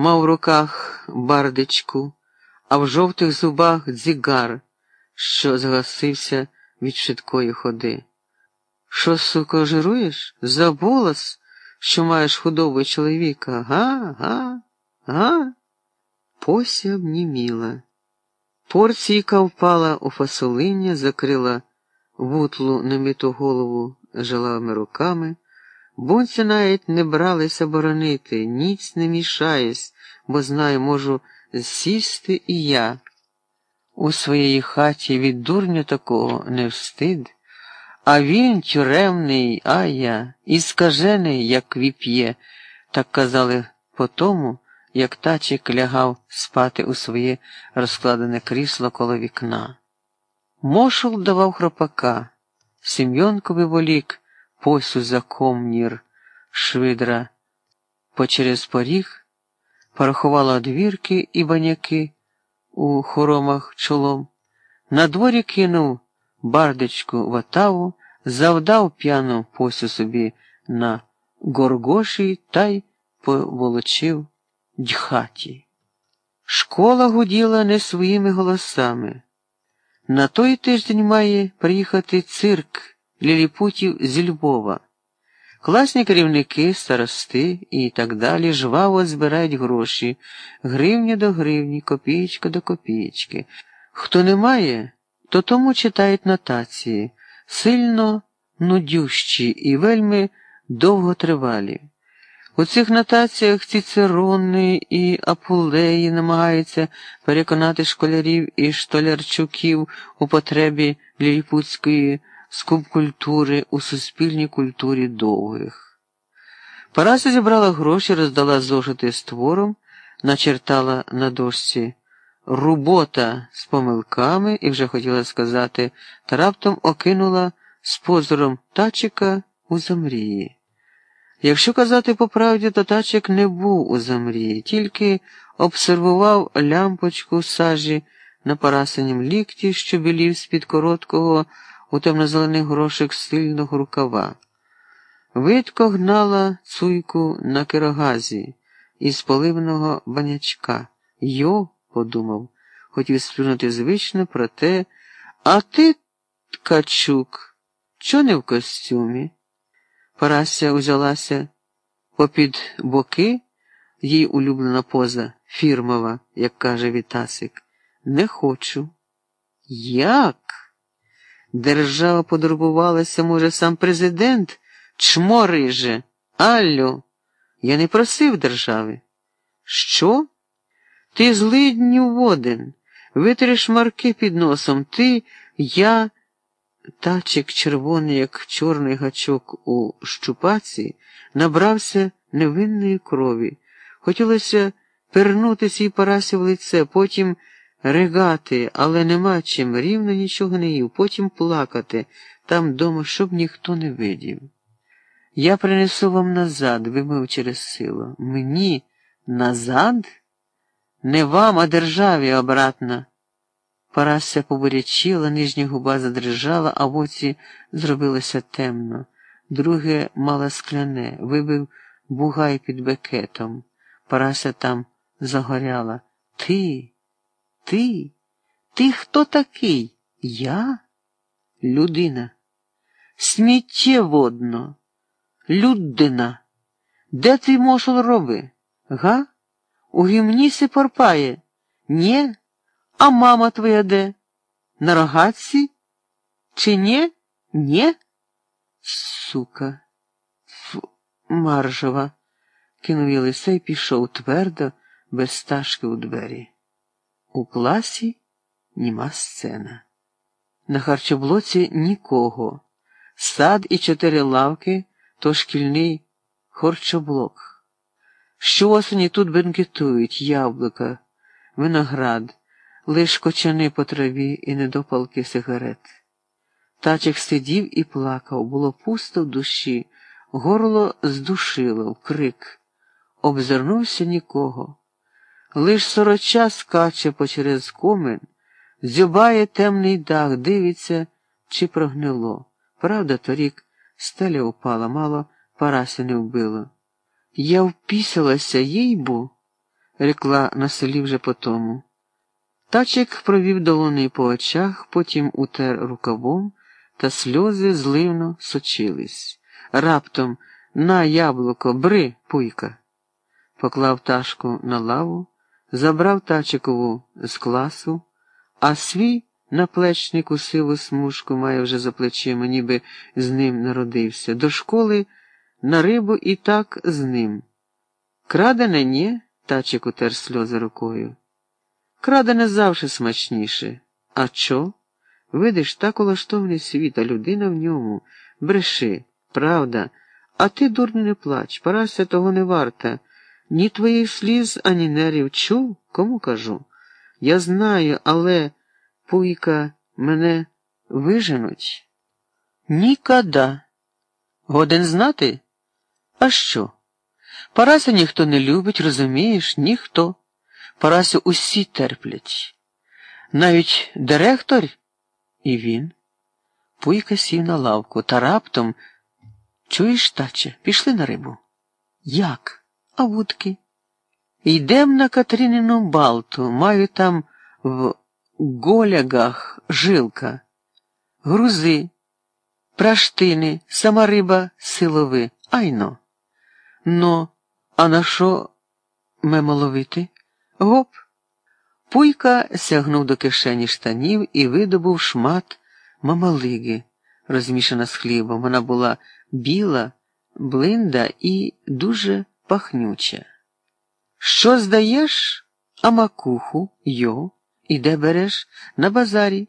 мав в руках бардичку, а в жовтих зубах дзігар, що згасився від швидкої ходи. Що, суко, жируєш? Забулась, що маєш худобу чоловіка? Га, га, га? Пося вніміла. Порційка впала у фасолиння, закрила вутлу немиту голову жилами руками. Бунці навіть не бралися боронити, ніц не мішаюсь, бо знаю, можу сісти і я. У своїй хаті від дурня такого не встид, а він тюремний, а я, і скажений, як віп'є, так казали по тому, як тачик лягав спати у своє розкладене крісло коло вікна. Мошул давав хропака, Сім'йонковий волік посю за комнір, швидра, по через поріг, порахувала одвірки і баняки у хоромах чолом, на дворі кинув в отаву, завдав п'яну посю собі на горгоші та й поволочив дьхаті. Школа гуділа не своїми голосами. На той тиждень має приїхати цирк ліліпутів зі Львова. Класні керівники, старости і так далі жваво збирають гроші, гривня до гривні, копієчка до копієчки. Хто не має, то тому читають нотації, сильно нудющі і вельми довготривалі. У цих нотаціях Цицерони і Апулеї намагаються переконати школярів і штолярчуків у потребі ліліпутської скубкультури у суспільній культурі довгих. Парася зібрала гроші, роздала зошити з твором, начертала на дошці робота з помилками і вже хотіла сказати, та раптом окинула з позором тачика у замрії. Якщо казати по правді, то тачик не був у замрії, тільки обсервував лямпочку сажі на парасенім лікті, що білів з-під короткого у темно-зелених грошик сильного рукава. Видко гнала цуйку на кирогазі із поливного банячка. Йо, подумав, хотів сплюнути звично, проте, а ти, ткачук, чо не в костюмі? Парася узялася попід боки, їй улюблена поза, фірмова, як каже Вітасик. Не хочу. Як? Держава подурбувалася, може, сам президент чмо риже. Алло, я не просив держави. Що? Ти злидню воден, витриш марки під носом, ти, я. Тачик червоний, як чорний гачок у щупаці, набрався невинної крові. Хотілося пернутися і парасі в лице, потім ригати, але нема чим рівно нічого не їв, потім плакати там дома, щоб ніхто не видів. Я принесу вам назад, вимив через силу. Мені назад? Не вам, а державі обратно. Парася побурячіла, нижня губа задрижала, а в оці зробилося темно. Друге мало скляне, вибив бугай під бекетом. Парася там загоряла. Ти, ти, ти хто такий? Я? Людина. Сміттє водно. Людина. Де твій мошол роби? Га? У гімні си порпає? Нє? А мама твоя де? На рогатці? Чи ні? Нє? Сука, Фу, маржова, кинув Єлисей пішов твердо, без стажки у двері. У класі німа сцена. На харчоблоці нікого. Сад і чотири лавки то шкільний харчоблок. Щоосені тут бенкетують яблука, виноград лиш кочани по траві і недопалки сигарет. Тачик сидів і плакав, було пусто в душі, горло здушило, крик. Обзирнувся нікого. Лиш сороча скаче почерез комин, зюбає темний дах, дивиться, чи прогнило. Правда, торік стеля упала, мало параси не вбило. Я впісилася, їй бу. рекла на селі вже по тому. Тачик провів долонею по очах, потім утер рукавом, та сльози зливно сочились. Раптом на яблуко, бри, пуйка. Поклав ташку на лаву, забрав тачикову з класу, а свій наплечник у сиву смужку має вже за плечима, ніби з ним народився. До школи на рибу і так з ним. Крадене ні, тачик утер сльози рукою. Крадене завжди смачніше. А чо? Видиш, так улаштований світ, а людина в ньому. Бреши, правда, а ти, дурний, не плач, Парася того не варта. Ні твоїх сліз, ані нервів чув, кому кажу. Я знаю, але, пуйка, мене виженуть. Нікада. Годен знати? А що? Парася ніхто не любить, розумієш, ніхто. Парасю усі терплять. Навіть директор і він. Пуйка сів на лавку та раптом. Чуєш, таче, пішли на рибу. Як? А вудки? Йдем на Катеринину Балту, маю там в голягах жилка, грузи, праштини, сама риба силови, айно. Но, а на що мемо ловити? Гоп. Пуйка сягнув до кишені штанів і видобув шмат мамалиги, розмішана з хлібом. Вона була біла, блинда і дуже пахнюча. Що здаєш? А макуху, йо, і де береш? На базарі.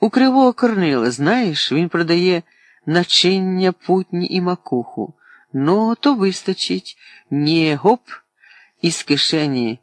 У кривого корнила, знаєш, він продає начиння путні і макуху. Ну, то вистачить. Ні, гоп, із кишені